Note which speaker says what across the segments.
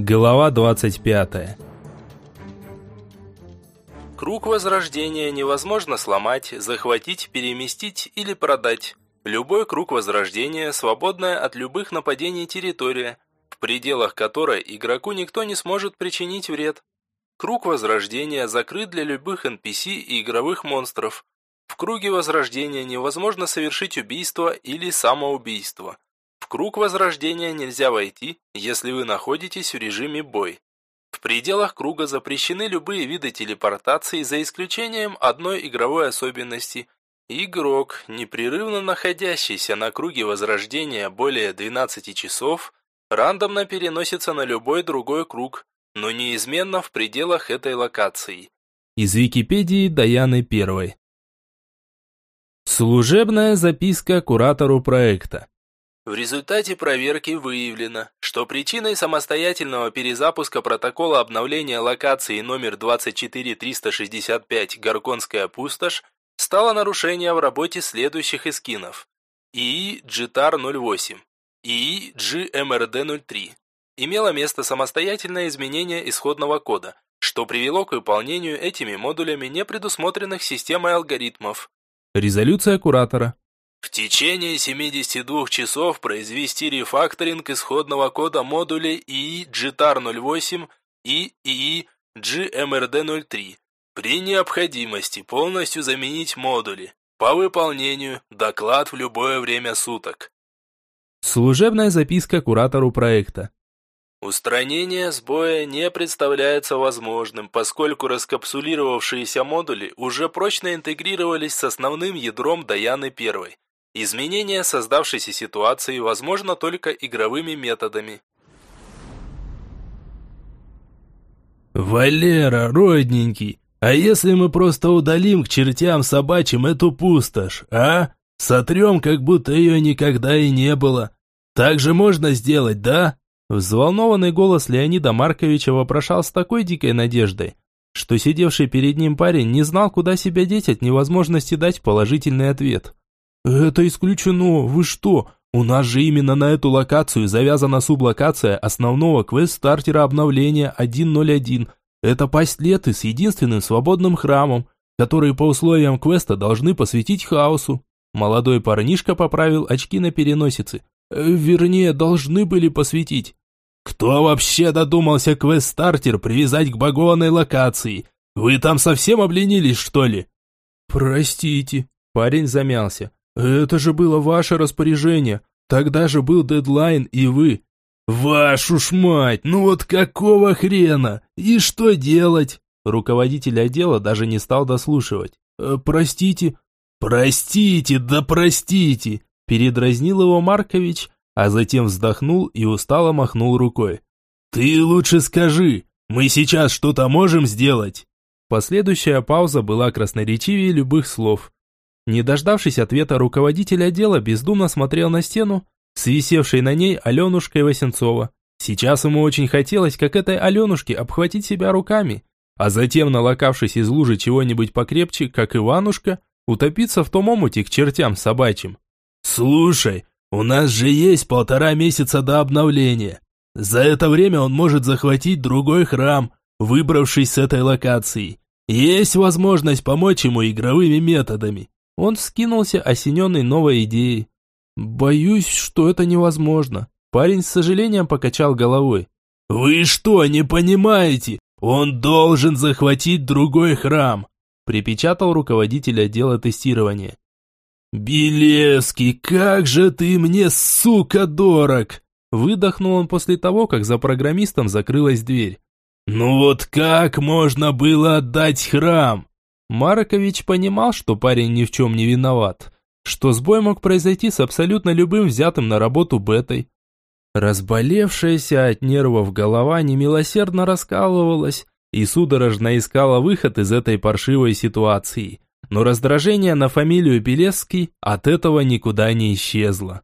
Speaker 1: Глава 25
Speaker 2: Круг возрождения невозможно сломать, захватить, переместить или продать. Любой круг возрождения – свободная от любых нападений территория, в пределах которой игроку никто не сможет причинить вред. Круг возрождения закрыт для любых NPC и игровых монстров. В круге возрождения невозможно совершить убийство или самоубийство. Круг возрождения нельзя войти, если вы находитесь в режиме бой. В пределах круга запрещены любые виды телепортации за исключением одной игровой особенности. Игрок, непрерывно находящийся на круге возрождения более 12 часов, рандомно переносится на любой другой круг, но неизменно в пределах этой локации.
Speaker 1: Из Википедии Даяны Первой. Служебная записка куратору проекта.
Speaker 2: В результате проверки выявлено, что причиной самостоятельного перезапуска протокола обновления локации номер 24365 «Горконская пустошь» стало нарушение в работе следующих эскинов. ИИ GTAR-08, ИИ GMRD-03. Имело место самостоятельное изменение исходного кода, что привело к выполнению этими модулями непредусмотренных системой алгоритмов.
Speaker 1: Резолюция куратора.
Speaker 2: В течение 72 часов произвести рефакторинг исходного кода модулей ИИ GTAR-08 и ИИ GMRD-03. При необходимости полностью заменить модули. По выполнению доклад в любое время суток.
Speaker 1: Служебная записка куратору проекта.
Speaker 2: Устранение сбоя не представляется возможным, поскольку раскапсулировавшиеся модули уже прочно интегрировались с основным ядром Даяны 1. Изменение создавшейся ситуации возможно только игровыми методами.
Speaker 3: «Валера, родненький, а если мы просто удалим к чертям собачьим эту пустошь, а? Сотрем, как будто ее никогда и не было. Так же можно сделать, да?»
Speaker 1: Взволнованный голос Леонида Марковича вопрошал с такой дикой надеждой, что сидевший перед ним парень не знал, куда себя деть от невозможности дать положительный ответ. «Это исключено, вы что? У нас же именно на эту локацию завязана сублокация основного квест-стартера обновления 1.0.1. Это пасть с единственным свободным храмом, который по условиям квеста должны посвятить хаосу». Молодой парнишка поправил очки на переносице. «Э, «Вернее, должны были посвятить».
Speaker 3: «Кто вообще додумался квест-стартер привязать к багованной локации? Вы там совсем обленились, что ли?»
Speaker 1: «Простите», парень замялся. «Это же было ваше распоряжение. Тогда же был дедлайн, и вы...»
Speaker 3: «Вашу ж мать, ну вот какого хрена? И что делать?»
Speaker 1: Руководитель отдела даже не стал дослушивать.
Speaker 3: «Э, «Простите». «Простите, да простите!»
Speaker 1: Передразнил его Маркович, а затем вздохнул и устало махнул рукой.
Speaker 3: «Ты лучше скажи, мы сейчас что-то можем сделать?»
Speaker 1: Последующая пауза была красноречивее любых слов. Не дождавшись ответа, руководитель отдела бездумно смотрел на стену, свисевшей на ней Аленушкой Васенцова. Сейчас ему очень хотелось, как этой Аленушке, обхватить себя руками, а затем, налокавшись из лужи чего-нибудь покрепче, как Иванушка, утопиться в том омуте к чертям собачьим.
Speaker 3: «Слушай, у нас же есть полтора месяца до обновления. За это время он может захватить другой храм, выбравшись с этой локации. Есть возможность помочь ему игровыми методами.
Speaker 1: Он вскинулся, осененный новой идеей. «Боюсь, что это невозможно». Парень с сожалением покачал головой.
Speaker 3: «Вы что, не понимаете? Он должен захватить другой храм!»
Speaker 1: Припечатал руководитель отдела тестирования.
Speaker 3: «Белевский, как же ты мне, сука, дорог!»
Speaker 1: Выдохнул он после того, как за программистом закрылась дверь.
Speaker 3: «Ну вот как можно было отдать храм?
Speaker 1: Маркович понимал, что парень ни в чем не виноват, что сбой мог произойти с абсолютно любым взятым на работу бетой. Разболевшаяся от нервов голова немилосердно раскалывалась и судорожно искала выход из этой паршивой ситуации. Но раздражение на фамилию Белевский от этого никуда не исчезло.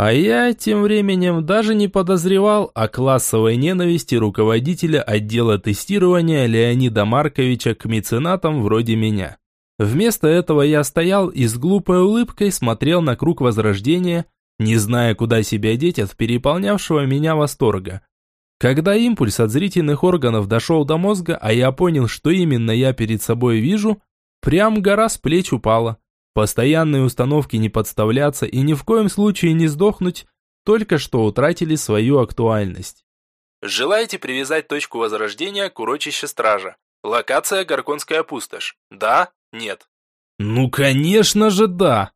Speaker 1: А я тем временем даже не подозревал о классовой ненависти руководителя отдела тестирования Леонида Марковича к меценатам вроде меня. Вместо этого я стоял и с глупой улыбкой смотрел на круг возрождения, не зная, куда себя деть от переполнявшего меня восторга. Когда импульс от зрительных органов дошел до мозга, а я понял, что именно я перед собой вижу, прям гора с плеч упала. Постоянные установки не подставляться и ни в коем случае не сдохнуть, только что утратили свою актуальность.
Speaker 2: Желаете привязать точку возрождения к урочище стража? Локация Горконская пустошь. Да? Нет?
Speaker 1: Ну, конечно же, да.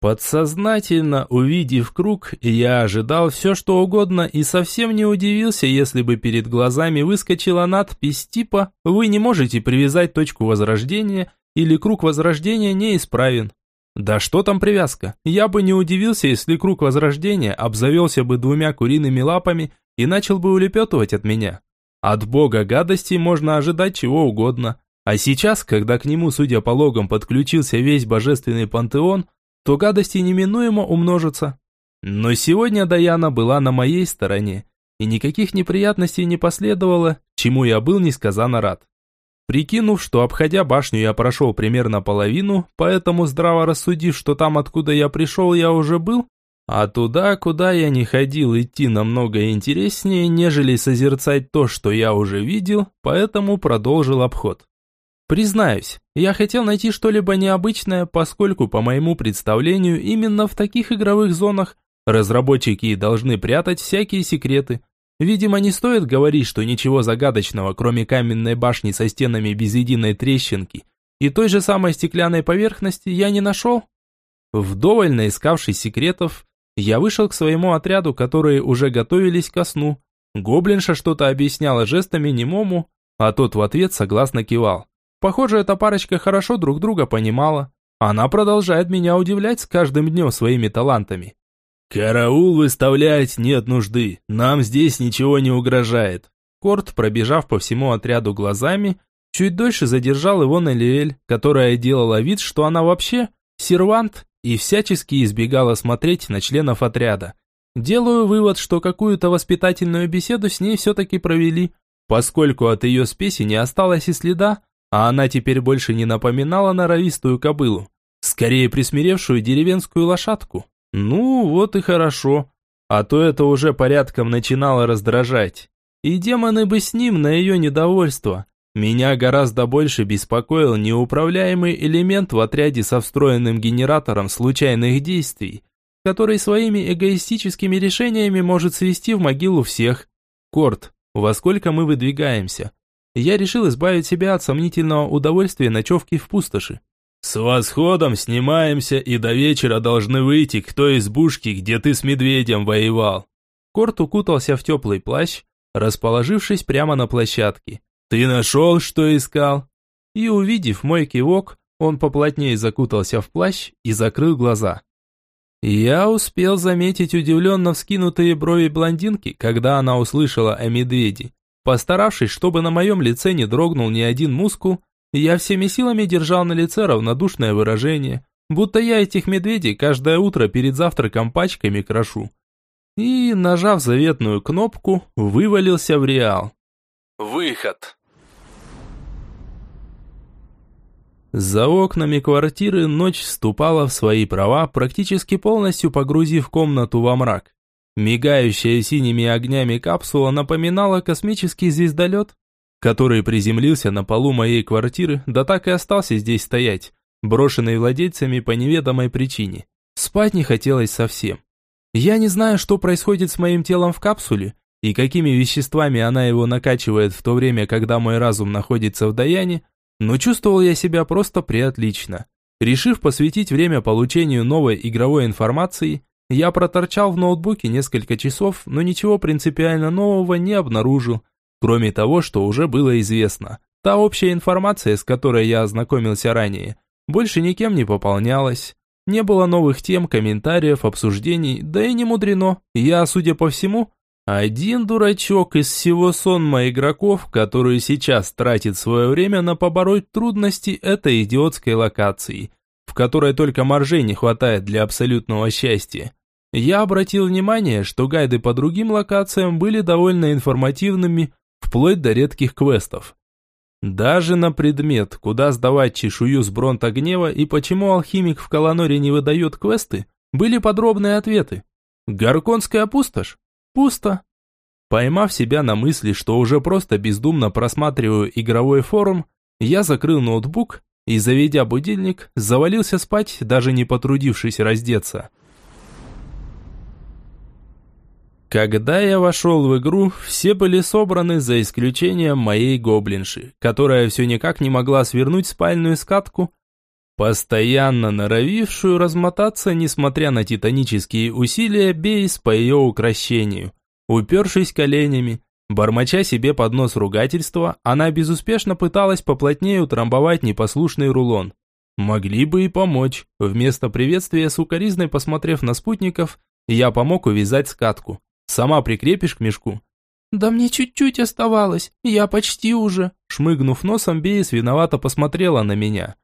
Speaker 1: Подсознательно увидев круг, я ожидал все что угодно и совсем не удивился, если бы перед глазами выскочила надпись типа «Вы не можете привязать точку возрождения» или «Круг возрождения неисправен». Да что там привязка? Я бы не удивился, если круг возрождения обзавелся бы двумя куриными лапами и начал бы улепетывать от меня. От бога гадости можно ожидать чего угодно. А сейчас, когда к нему, судя по логам, подключился весь божественный пантеон – то гадости неминуемо умножатся. Но сегодня Даяна была на моей стороне, и никаких неприятностей не последовало, чему я был несказанно рад. Прикинув, что обходя башню я прошел примерно половину, поэтому здраво рассудив, что там, откуда я пришел, я уже был, а туда, куда я не ходил, идти намного интереснее, нежели созерцать то, что я уже видел, поэтому продолжил обход. Признаюсь, я хотел найти что-либо необычное, поскольку, по моему представлению, именно в таких игровых зонах разработчики должны прятать всякие секреты. Видимо, не стоит говорить, что ничего загадочного, кроме каменной башни со стенами без единой трещинки и той же самой стеклянной поверхности, я не нашел. Вдоволь наискавшись секретов, я вышел к своему отряду, которые уже готовились ко сну. Гоблинша что-то объясняла жестами немому, а тот в ответ согласно кивал. Похоже, эта парочка хорошо друг друга понимала. Она продолжает меня удивлять с каждым днем своими талантами.
Speaker 3: «Караул выставлять нет нужды, нам здесь ничего не угрожает».
Speaker 1: Корт, пробежав по всему отряду глазами, чуть дольше задержал его на Лиэль, которая делала вид, что она вообще сервант и всячески избегала смотреть на членов отряда. Делаю вывод, что какую-то воспитательную беседу с ней все-таки провели, поскольку от ее спеси не осталось и следа, а она теперь больше не напоминала норовистую кобылу, скорее присмиревшую деревенскую лошадку. Ну, вот и хорошо, а то это уже порядком начинало раздражать. И демоны бы с ним на ее недовольство. Меня гораздо больше беспокоил неуправляемый элемент в отряде со встроенным генератором случайных действий, который своими эгоистическими решениями может свести в могилу всех. Корт, во сколько мы выдвигаемся? я решил избавить себя от сомнительного удовольствия ночевки в пустоши.
Speaker 3: «С восходом снимаемся и до вечера должны выйти к той избушке, где ты с медведем воевал».
Speaker 1: Корт укутался в теплый плащ, расположившись прямо на площадке.
Speaker 3: «Ты нашел, что искал?»
Speaker 1: И увидев мой кивок, он поплотнее закутался в плащ и закрыл глаза. Я успел заметить удивленно вскинутые брови блондинки, когда она услышала о медведе. Постаравшись, чтобы на моем лице не дрогнул ни один мускул, я всеми силами держал на лице равнодушное выражение, будто я этих медведей каждое утро перед завтраком пачками крошу. И, нажав заветную кнопку, вывалился в реал.
Speaker 2: Выход.
Speaker 1: За окнами квартиры ночь вступала в свои права, практически полностью погрузив комнату во мрак. Мигающая синими огнями капсула напоминала космический звездолет, который приземлился на полу моей квартиры, да так и остался здесь стоять, брошенный владельцами по неведомой причине. Спать не хотелось совсем. Я не знаю, что происходит с моим телом в капсуле и какими веществами она его накачивает в то время, когда мой разум находится в даяне, но чувствовал я себя просто приотлично. Решив посвятить время получению новой игровой информации, я проторчал в ноутбуке несколько часов, но ничего принципиально нового не обнаружил, кроме того, что уже было известно. Та общая информация, с которой я ознакомился ранее, больше никем не пополнялась. Не было новых тем, комментариев, обсуждений, да и не мудрено. Я, судя по всему, один дурачок из всего сонма игроков, который сейчас тратит свое время на побороть трудности этой идиотской локации, в которой только маржей не хватает для абсолютного счастья. Я обратил внимание, что гайды по другим локациям были довольно информативными, вплоть до редких квестов. Даже на предмет, куда сдавать чешую с бронта гнева и почему алхимик в Каланоре не выдает квесты, были подробные ответы. Горконская пустошь? Пусто. Поймав себя на мысли, что уже просто бездумно просматриваю игровой форум, я закрыл ноутбук и, заведя будильник, завалился спать, даже не потрудившись раздеться. Когда я вошел в игру, все были собраны за исключением моей гоблинши, которая все никак не могла свернуть спальную скатку, постоянно норовившую размотаться, несмотря на титанические усилия Бейс по ее укращению. Упершись коленями, бормоча себе под нос ругательства, она безуспешно пыталась поплотнее утрамбовать непослушный рулон. Могли бы и помочь. Вместо приветствия сукоризной посмотрев на спутников, я помог увязать скатку. Сама прикрепишь к мешку?» «Да мне чуть-чуть оставалось, я почти уже», шмыгнув носом, Бейс виновато посмотрела на меня.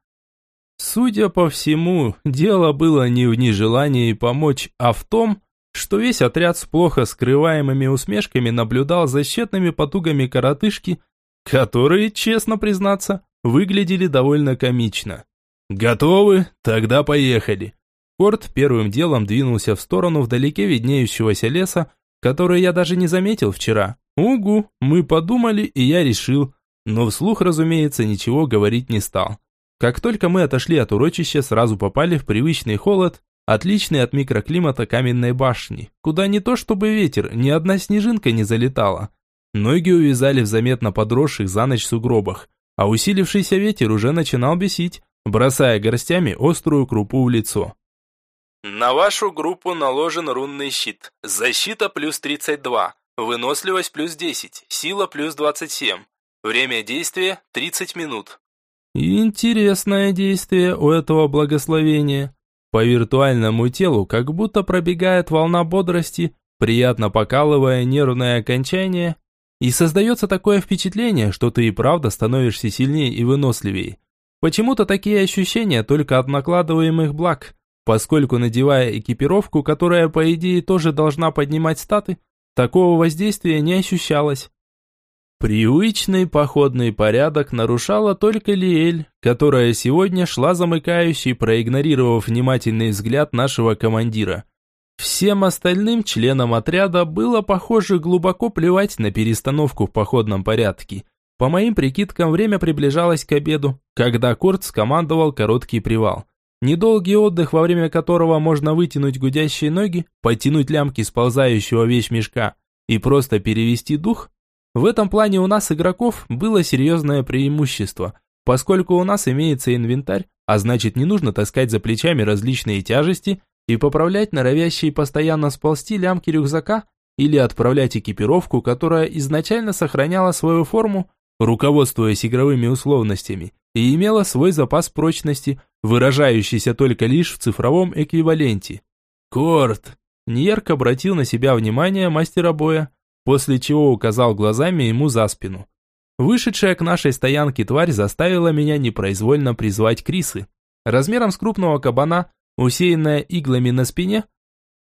Speaker 1: Судя по всему, дело было не в нежелании помочь, а в том, что весь отряд с плохо скрываемыми усмешками наблюдал за тщетными потугами коротышки, которые, честно признаться, выглядели довольно комично. «Готовы? Тогда поехали!» Корт первым делом двинулся в сторону вдалеке виднеющегося леса, который я даже не заметил вчера. Угу, мы подумали, и я решил. Но вслух, разумеется, ничего говорить не стал. Как только мы отошли от урочища, сразу попали в привычный холод, отличный от микроклимата каменной башни, куда не то чтобы ветер, ни одна снежинка не залетала. Ноги увязали в заметно подросших за ночь сугробах, а усилившийся ветер уже начинал бесить, бросая горстями острую крупу в лицо.
Speaker 2: На вашу группу наложен рунный щит. Защита плюс 32, выносливость плюс 10, сила плюс 27. Время действия 30 минут.
Speaker 1: Интересное действие у этого благословения. По виртуальному телу как будто пробегает волна бодрости, приятно покалывая нервное окончание, и создается такое впечатление, что ты и правда становишься сильнее и выносливее. Почему-то такие ощущения только от накладываемых благ – Поскольку надевая экипировку, которая по идее тоже должна поднимать статы, такого воздействия не ощущалось. Привычный походный порядок нарушала только Лиэль, которая сегодня шла замыкающей, проигнорировав внимательный взгляд нашего командира. Всем остальным членам отряда было, похоже, глубоко плевать на перестановку в походном порядке. По моим прикидкам, время приближалось к обеду, когда Корт скомандовал короткий привал. Недолгий отдых, во время которого можно вытянуть гудящие ноги, подтянуть лямки сползающего вещмешка и просто перевести дух. В этом плане у нас, игроков, было серьезное преимущество, поскольку у нас имеется инвентарь, а значит не нужно таскать за плечами различные тяжести и поправлять норовящие постоянно сползти лямки рюкзака или отправлять экипировку, которая изначально сохраняла свою форму, руководствуясь игровыми условностями, и имела свой запас прочности, выражающийся только лишь в цифровом эквиваленте. «Корт!» Ньерк обратил на себя внимание мастера боя, после чего указал глазами ему за спину. Вышедшая к нашей стоянке тварь заставила меня непроизвольно призвать Крисы. Размером с крупного кабана, усеянная иглами на спине,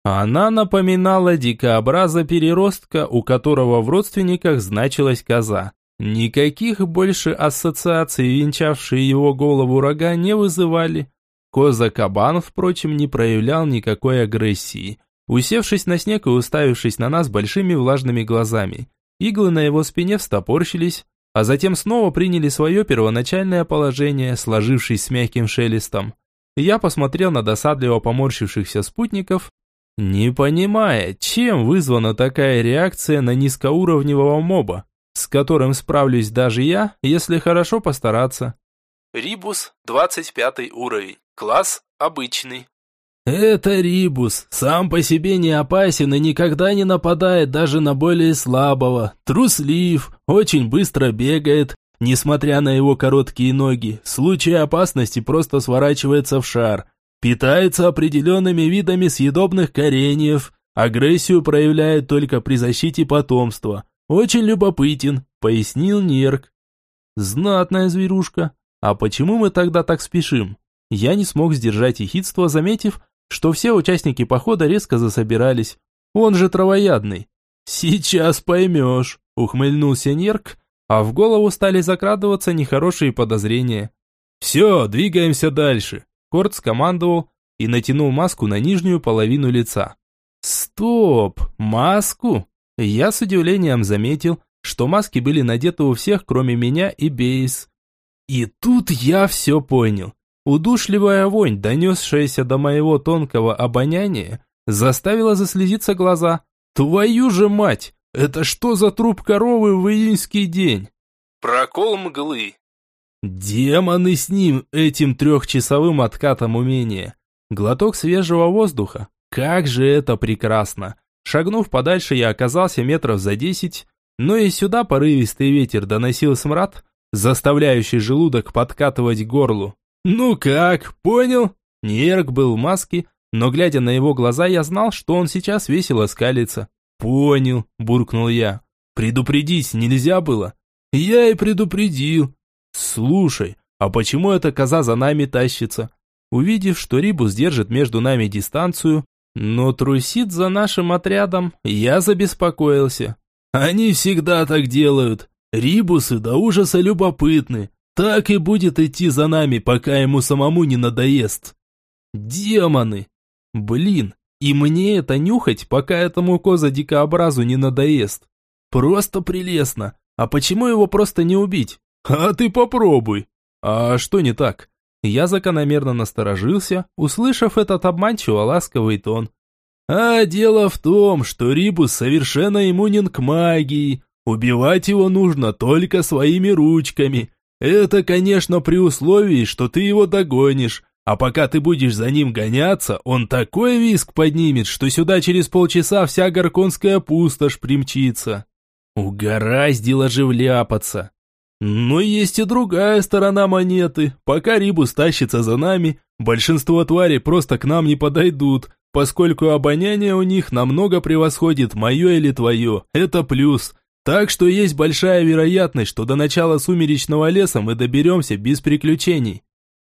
Speaker 1: она напоминала дикообраза переростка, у которого в родственниках значилась коза. Никаких больше ассоциаций, венчавшие его голову рога, не вызывали. Коза-кабан, впрочем, не проявлял никакой агрессии, усевшись на снег и уставившись на нас большими влажными глазами. Иглы на его спине встопорщились, а затем снова приняли свое первоначальное положение, сложившись с мягким шелестом. Я посмотрел на досадливо поморщившихся спутников, не понимая, чем вызвана такая реакция на низкоуровневого моба с которым справлюсь даже я, если хорошо постараться.
Speaker 2: Рибус, 25 уровень. Класс обычный.
Speaker 3: Это Рибус, сам по себе не опасен и никогда не нападает даже на более слабого. Труслив, очень быстро бегает, несмотря на его короткие ноги. В случае опасности просто сворачивается в шар. Питается определенными видами съедобных кореньев. Агрессию проявляет только при защите потомства. «Очень любопытен», — пояснил Нерк. «Знатная зверушка. А почему мы тогда так спешим?» Я не смог сдержать ехидство, заметив, что все участники похода резко засобирались. Он же травоядный. «Сейчас поймешь», — ухмыльнулся Нерк, а в голову стали закрадываться нехорошие подозрения. «Все, двигаемся дальше», — Корт скомандовал,
Speaker 1: и натянул маску на нижнюю половину лица. Стоп, маску? Я с удивлением заметил, что маски были надеты у всех, кроме меня и Бейс. И тут я все понял. Удушливая вонь, донесшаяся до моего тонкого обоняния, заставила заслезиться глаза. Твою же мать! Это что за труп коровы в июньский день?
Speaker 2: Прокол мглы.
Speaker 1: Демоны с ним, этим трехчасовым откатом умения. Глоток свежего воздуха. Как же это прекрасно! Шагнув подальше, я оказался метров за десять, но и сюда порывистый ветер доносил смрад, заставляющий желудок подкатывать к горлу. «Ну как, понял?» Нерк был в маске, но глядя на его глаза, я знал, что он сейчас весело скалится. «Понял», – буркнул я. «Предупредить нельзя было?» «Я и предупредил». «Слушай, а почему эта коза за нами тащится?» Увидев, что Рибус держит между нами дистанцию, но трусит за нашим отрядом, я забеспокоился. Они всегда так делают. Рибусы до ужаса любопытны. Так и будет идти за нами, пока ему самому не надоест. Демоны! Блин, и мне это нюхать, пока этому коза-дикообразу не надоест. Просто прелестно. А почему его просто не убить? А ты попробуй. А что не так? Я закономерно насторожился, услышав этот обманчиво ласковый тон. А дело в том, что Рибус совершенно иммунен к магии. Убивать его нужно только своими ручками. Это, конечно, при условии, что ты его догонишь. А пока ты будешь за ним гоняться, он такой виск поднимет, что сюда через полчаса вся горконская пустошь примчится. Угораздило же вляпаться. Но есть и другая сторона монеты. Пока Рибус тащится за нами, большинство тварей просто к нам не подойдут, поскольку обоняние у них намного превосходит мое или твое. Это плюс. Так что есть большая вероятность, что до начала сумеречного леса мы доберемся без приключений.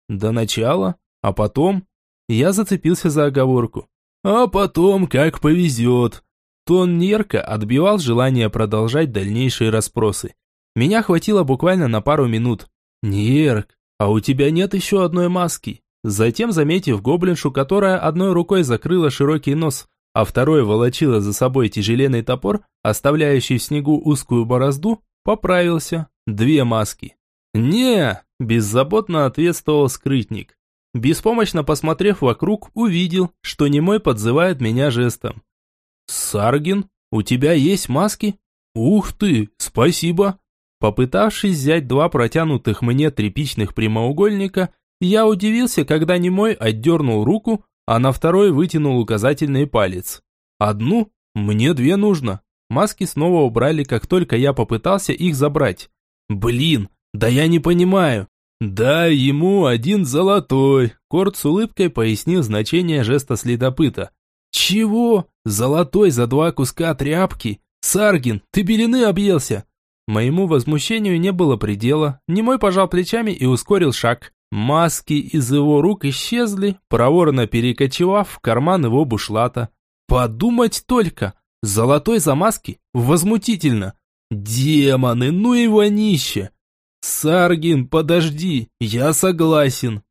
Speaker 1: До начала? А потом? Я зацепился за оговорку. А потом, как повезет. Тон Нерка отбивал желание продолжать дальнейшие расспросы. Меня хватило буквально на пару минут. «Нерк, а у тебя нет еще одной маски?» Затем, заметив гоблиншу, которая одной рукой закрыла широкий нос, а второй волочила за собой тяжеленный топор, оставляющий в снегу узкую борозду, поправился. Две маски. «Не!» – беззаботно ответствовал скрытник. Беспомощно посмотрев вокруг, увидел, что немой подзывает меня жестом. «Саргин, у тебя есть маски?» «Ух ты, спасибо!» Попытавшись взять два протянутых мне тряпичных прямоугольника, я удивился, когда немой отдернул руку, а на второй вытянул указательный палец. Одну? Мне две нужно. Маски снова убрали, как только я попытался их забрать. Блин, да я не понимаю. Да, ему один золотой. Корт с улыбкой пояснил значение жеста следопыта. Чего? Золотой за два куска тряпки? Саргин, ты белины объелся? Моему возмущению не было предела. Немой пожал плечами и ускорил шаг. Маски из его рук исчезли, проворно перекочевав в карман его бушлата. Подумать только! Золотой за маски? Возмутительно! Демоны, ну и вонище! Саргин, подожди, я согласен.